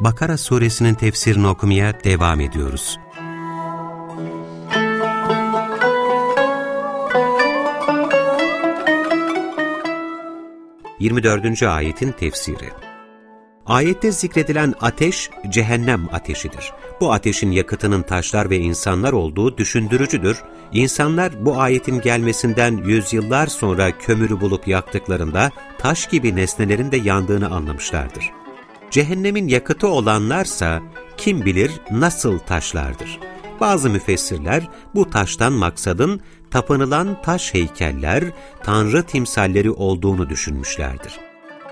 Bakara suresinin tefsirini okumaya devam ediyoruz. Yirmi dördüncü ayetin tefsiri Ayette zikredilen ateş, cehennem ateşidir. Bu ateşin yakıtının taşlar ve insanlar olduğu düşündürücüdür. İnsanlar bu ayetin gelmesinden yüzyıllar sonra kömürü bulup yaktıklarında taş gibi nesnelerin de yandığını anlamışlardır. Cehennemin yakıtı olanlarsa kim bilir nasıl taşlardır. Bazı müfessirler bu taştan maksadın tapınılan taş heykeller, tanrı timsalleri olduğunu düşünmüşlerdir.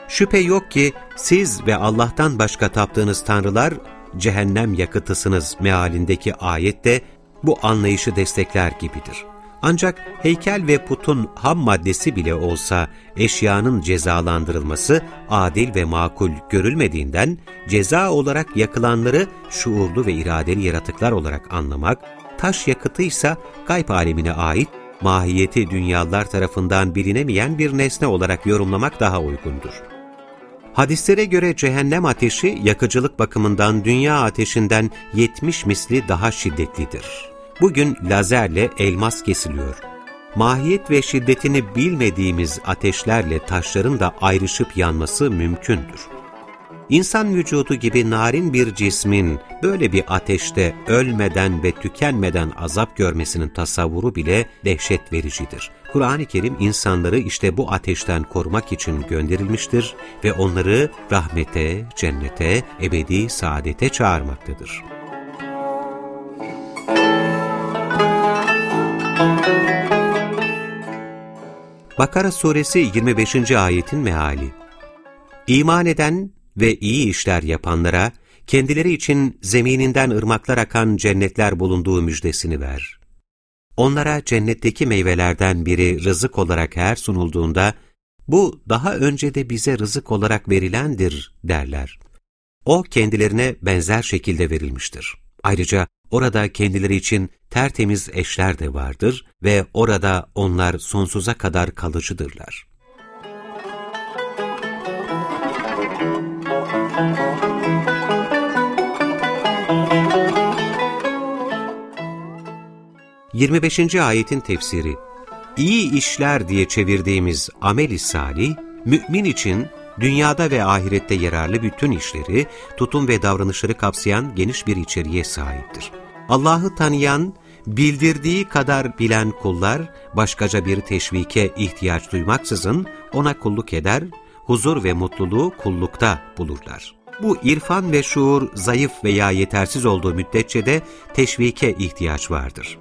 Şüphe yok ki siz ve Allah'tan başka taptığınız tanrılar cehennem yakıtısınız mealindeki ayette bu anlayışı destekler gibidir. Ancak heykel ve putun ham maddesi bile olsa eşyanın cezalandırılması adil ve makul görülmediğinden ceza olarak yakılanları şuurlu ve iradeli yaratıklar olarak anlamak, taş yakıtıysa gayb alemine ait mahiyeti dünyalar tarafından bilinemeyen bir nesne olarak yorumlamak daha uygundur. Hadislere göre cehennem ateşi yakıcılık bakımından dünya ateşinden 70 misli daha şiddetlidir. Bugün lazerle elmas kesiliyor. Mahiyet ve şiddetini bilmediğimiz ateşlerle taşların da ayrışıp yanması mümkündür. İnsan vücudu gibi narin bir cismin böyle bir ateşte ölmeden ve tükenmeden azap görmesinin tasavvuru bile dehşet vericidir. Kur'an-ı Kerim insanları işte bu ateşten korumak için gönderilmiştir ve onları rahmete, cennete, ebedi saadete çağırmaktadır. Bakara suresi 25. ayetin meali İman eden ve iyi işler yapanlara, kendileri için zemininden ırmaklar akan cennetler bulunduğu müjdesini ver. Onlara cennetteki meyvelerden biri rızık olarak her sunulduğunda, bu daha önce de bize rızık olarak verilendir derler. O kendilerine benzer şekilde verilmiştir. Ayrıca orada kendileri için tertemiz eşler de vardır ve orada onlar sonsuza kadar kalıcıdırlar. 25. ayetin tefsiri İyi işler diye çevirdiğimiz amel-i salih, mümin için dünyada ve ahirette yararlı bütün işleri, tutum ve davranışları kapsayan geniş bir içeriğe sahiptir. Allah'ı tanıyan, bildirdiği kadar bilen kullar, başkaca bir teşvike ihtiyaç duymaksızın ona kulluk eder, huzur ve mutluluğu kullukta bulurlar. Bu irfan ve şuur zayıf veya yetersiz olduğu müddetçe de teşvike ihtiyaç vardır.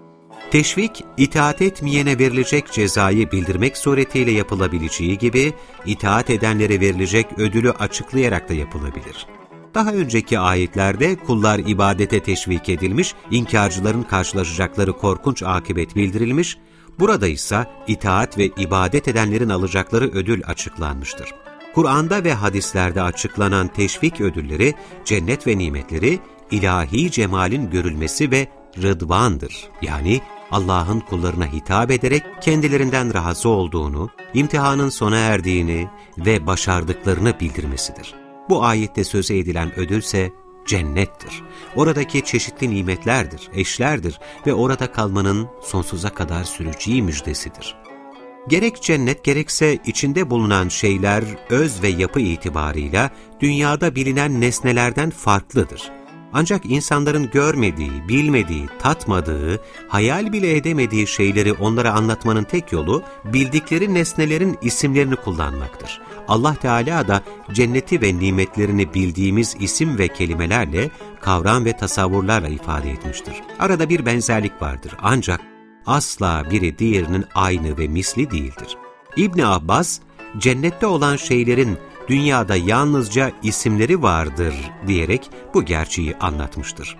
Teşvik, itaat etmeyene verilecek cezayı bildirmek suretiyle yapılabileceği gibi, itaat edenlere verilecek ödülü açıklayarak da yapılabilir. Daha önceki ayetlerde kullar ibadete teşvik edilmiş, inkarcıların karşılaşacakları korkunç akıbet bildirilmiş, burada ise itaat ve ibadet edenlerin alacakları ödül açıklanmıştır. Kur'an'da ve hadislerde açıklanan teşvik ödülleri, cennet ve nimetleri, ilahi cemalin görülmesi ve rıdvandır. Yani Allah'ın kullarına hitap ederek kendilerinden razı olduğunu, imtihanın sona erdiğini ve başardıklarını bildirmesidir. Bu ayette söze edilen ödülse cennettir. Oradaki çeşitli nimetlerdir, eşlerdir ve orada kalmanın sonsuza kadar süreceği müjdesidir. Gerek cennet gerekse içinde bulunan şeyler öz ve yapı itibarıyla dünyada bilinen nesnelerden farklıdır. Ancak insanların görmediği, bilmediği, tatmadığı, hayal bile edemediği şeyleri onlara anlatmanın tek yolu bildikleri nesnelerin isimlerini kullanmaktır. Allah Teala da cenneti ve nimetlerini bildiğimiz isim ve kelimelerle, kavram ve tasavvurlarla ifade etmiştir. Arada bir benzerlik vardır ancak asla biri diğerinin aynı ve misli değildir. İbni Abbas, cennette olan şeylerin dünyada yalnızca isimleri vardır diyerek bu gerçeği anlatmıştır.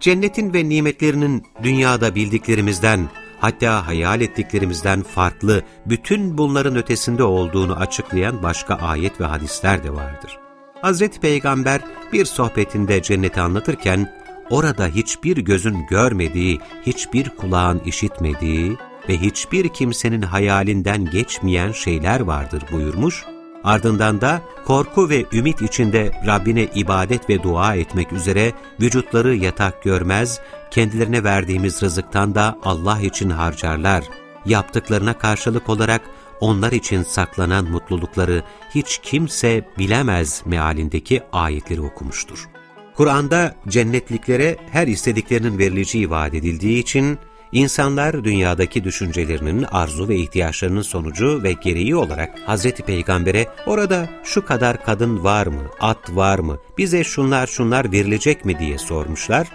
Cennetin ve nimetlerinin dünyada bildiklerimizden, hatta hayal ettiklerimizden farklı, bütün bunların ötesinde olduğunu açıklayan başka ayet ve hadisler de vardır. Hazreti Peygamber bir sohbetinde cenneti anlatırken, orada hiçbir gözün görmediği, hiçbir kulağın işitmediği ve hiçbir kimsenin hayalinden geçmeyen şeyler vardır buyurmuş, ardından da korku ve ümit içinde Rabbine ibadet ve dua etmek üzere vücutları yatak görmez, kendilerine verdiğimiz rızıktan da Allah için harcarlar. Yaptıklarına karşılık olarak onlar için saklanan mutlulukları hiç kimse bilemez mealindeki ayetleri okumuştur. Kur'an'da cennetliklere her istediklerinin verileceği vaat edildiği için, insanlar dünyadaki düşüncelerinin, arzu ve ihtiyaçlarının sonucu ve gereği olarak Hazreti Peygamber'e orada şu kadar kadın var mı, at var mı, bize şunlar şunlar verilecek mi diye sormuşlar.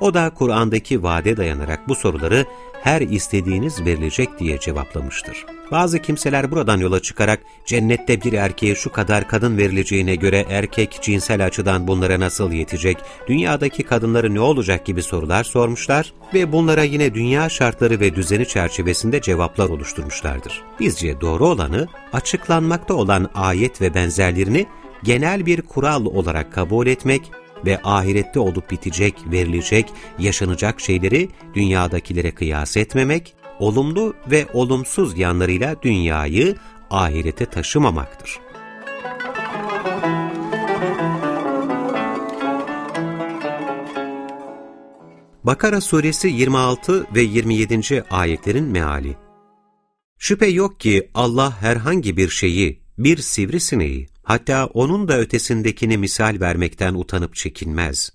O da Kur'an'daki vaade dayanarak bu soruları her istediğiniz verilecek diye cevaplamıştır. Bazı kimseler buradan yola çıkarak cennette bir erkeğe şu kadar kadın verileceğine göre erkek cinsel açıdan bunlara nasıl yetecek, dünyadaki kadınları ne olacak gibi sorular sormuşlar ve bunlara yine dünya şartları ve düzeni çerçevesinde cevaplar oluşturmuşlardır. Bizce doğru olanı açıklanmakta olan ayet ve benzerlerini genel bir kural olarak kabul etmek ve ahirette olup bitecek, verilecek, yaşanacak şeyleri dünyadakilere kıyas etmemek, olumlu ve olumsuz yanlarıyla dünyayı ahirete taşımamaktır. Bakara suresi 26 ve 27. ayetlerin meali Şüphe yok ki Allah herhangi bir şeyi, bir sivrisineği, hatta onun da ötesindekini misal vermekten utanıp çekinmez.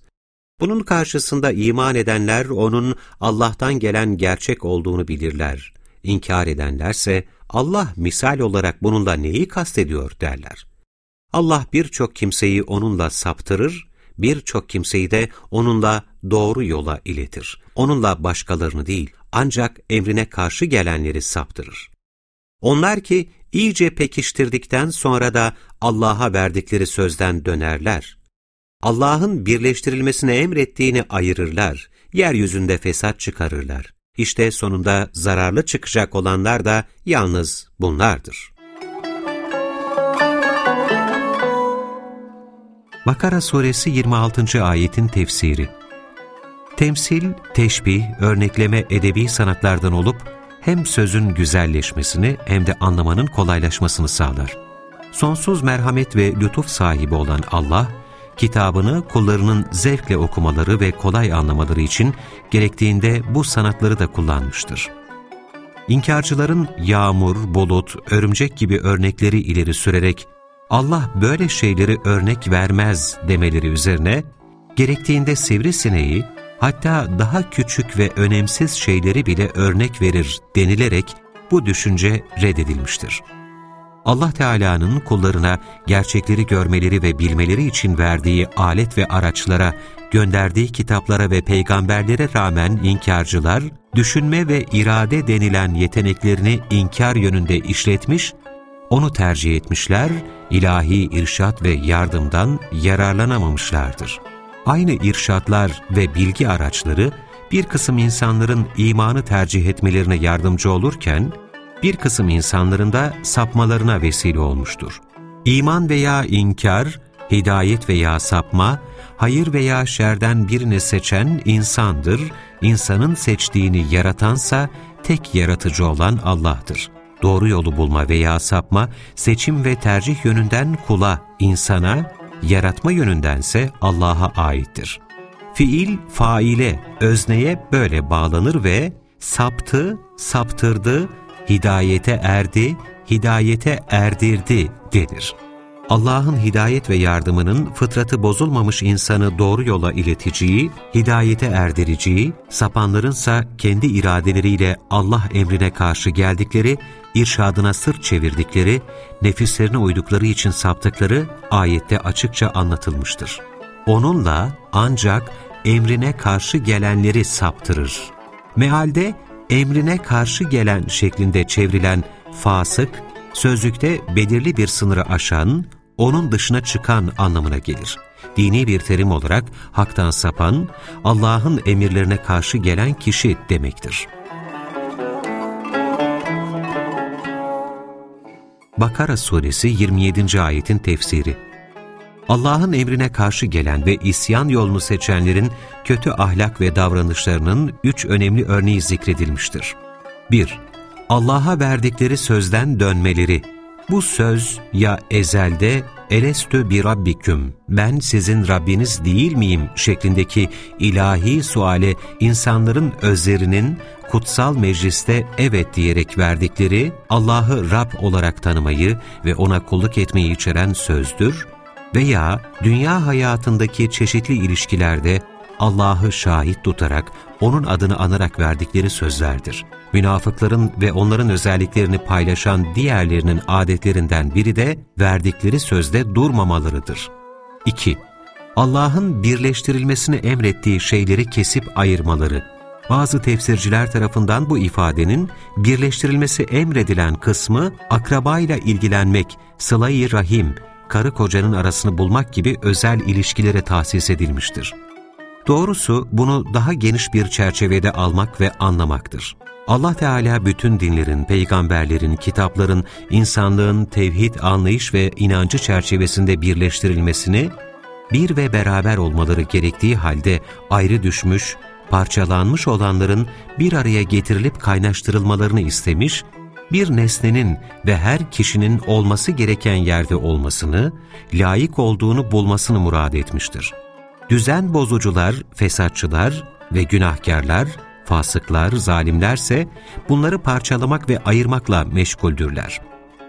Bunun karşısında iman edenler onun Allah'tan gelen gerçek olduğunu bilirler. İnkar edenlerse Allah misal olarak bununla neyi kastediyor derler. Allah birçok kimseyi onunla saptırır, birçok kimseyi de onunla doğru yola iletir. Onunla başkalarını değil, ancak emrine karşı gelenleri saptırır. Onlar ki iyice pekiştirdikten sonra da Allah'a verdikleri sözden dönerler. Allah'ın birleştirilmesine emrettiğini ayırırlar, yeryüzünde fesat çıkarırlar. İşte sonunda zararlı çıkacak olanlar da yalnız bunlardır. Bakara suresi 26. ayetin tefsiri Temsil, teşbih, örnekleme edebi sanatlardan olup hem sözün güzelleşmesini hem de anlamanın kolaylaşmasını sağlar. Sonsuz merhamet ve lütuf sahibi olan Allah, kitabını kullarının zevkle okumaları ve kolay anlamaları için gerektiğinde bu sanatları da kullanmıştır. İnkarcıların yağmur, bulut, örümcek gibi örnekleri ileri sürerek Allah böyle şeyleri örnek vermez demeleri üzerine, gerektiğinde sivrisineği, hatta daha küçük ve önemsiz şeyleri bile örnek verir denilerek bu düşünce reddedilmiştir. Allah Teala'nın kullarına gerçekleri görmeleri ve bilmeleri için verdiği alet ve araçlara, gönderdiği kitaplara ve peygamberlere rağmen inkarcılar, düşünme ve irade denilen yeteneklerini inkar yönünde işletmiş, onu tercih etmişler, ilahi irşat ve yardımdan yararlanamamışlardır aynı irşatlar ve bilgi araçları bir kısım insanların imanı tercih etmelerine yardımcı olurken, bir kısım insanların da sapmalarına vesile olmuştur. İman veya inkar, hidayet veya sapma, hayır veya şerden birini seçen insandır, insanın seçtiğini yaratansa tek yaratıcı olan Allah'tır. Doğru yolu bulma veya sapma, seçim ve tercih yönünden kula, insana, yaratma yönündense Allah'a aittir. Fiil, faile, özneye böyle bağlanır ve saptı, saptırdı, hidayete erdi, hidayete erdirdi denir. Allah'ın hidayet ve yardımının fıtratı bozulmamış insanı doğru yola ileteceği, hidayete erdireceği, sapanlarınsa kendi iradeleriyle Allah emrine karşı geldikleri, irşadına sırt çevirdikleri, nefislerine uydukları için saptıkları ayette açıkça anlatılmıştır. Onunla ancak emrine karşı gelenleri saptırır. Mealde emrine karşı gelen şeklinde çevrilen fasık, sözlükte belirli bir sınırı aşan, onun dışına çıkan anlamına gelir. Dini bir terim olarak haktan sapan, Allah'ın emirlerine karşı gelen kişi demektir. Bakara suresi 27. ayetin tefsiri Allah'ın emrine karşı gelen ve isyan yolunu seçenlerin kötü ahlak ve davranışlarının üç önemli örneği zikredilmiştir. 1. Allah'a verdikleri sözden dönmeleri. Bu söz ya ezelde elestü bir rabbiküm, ben sizin Rabbiniz değil miyim? şeklindeki ilahi suale insanların özlerinin kutsal mecliste evet diyerek verdikleri Allah'ı Rab olarak tanımayı ve ona kulluk etmeyi içeren sözdür veya dünya hayatındaki çeşitli ilişkilerde Allah'ı şahit tutarak, O'nun adını anarak verdikleri sözlerdir. Münafıkların ve onların özelliklerini paylaşan diğerlerinin adetlerinden biri de verdikleri sözde durmamalarıdır. 2. Allah'ın birleştirilmesini emrettiği şeyleri kesip ayırmaları. Bazı tefsirciler tarafından bu ifadenin birleştirilmesi emredilen kısmı akrabayla ilgilenmek, sıla-i rahim, karı kocanın arasını bulmak gibi özel ilişkilere tahsis edilmiştir. Doğrusu bunu daha geniş bir çerçevede almak ve anlamaktır. Allah Teala bütün dinlerin, peygamberlerin, kitapların, insanlığın tevhid, anlayış ve inancı çerçevesinde birleştirilmesini, bir ve beraber olmaları gerektiği halde ayrı düşmüş, parçalanmış olanların bir araya getirilip kaynaştırılmalarını istemiş bir nesnenin ve her kişinin olması gereken yerde olmasını, layık olduğunu bulmasını murad etmiştir. Düzen bozucular, fesatçılar ve günahkarlar, fasıklar, zalimlerse bunları parçalamak ve ayırmakla meşguldürler.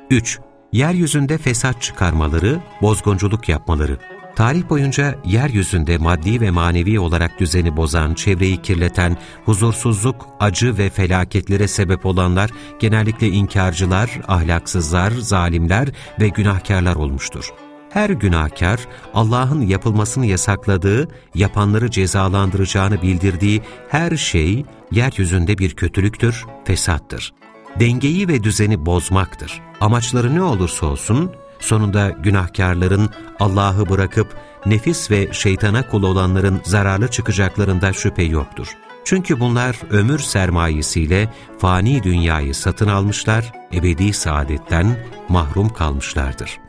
3. Yeryüzünde fesat çıkarmaları, bozgunculuk yapmaları. Tarih boyunca yeryüzünde maddi ve manevi olarak düzeni bozan, çevreyi kirleten, huzursuzluk, acı ve felaketlere sebep olanlar genellikle inkarcılar, ahlaksızlar, zalimler ve günahkarlar olmuştur. Her günahkar, Allah'ın yapılmasını yasakladığı, yapanları cezalandıracağını bildirdiği her şey yeryüzünde bir kötülüktür, fesattır. Dengeyi ve düzeni bozmaktır. Amaçları ne olursa olsun, Sonunda günahkarların Allah'ı bırakıp nefis ve şeytana kul olanların zararlı çıkacaklarında şüphe yoktur. Çünkü bunlar ömür sermayesiyle fani dünyayı satın almışlar, ebedi saadetten mahrum kalmışlardır.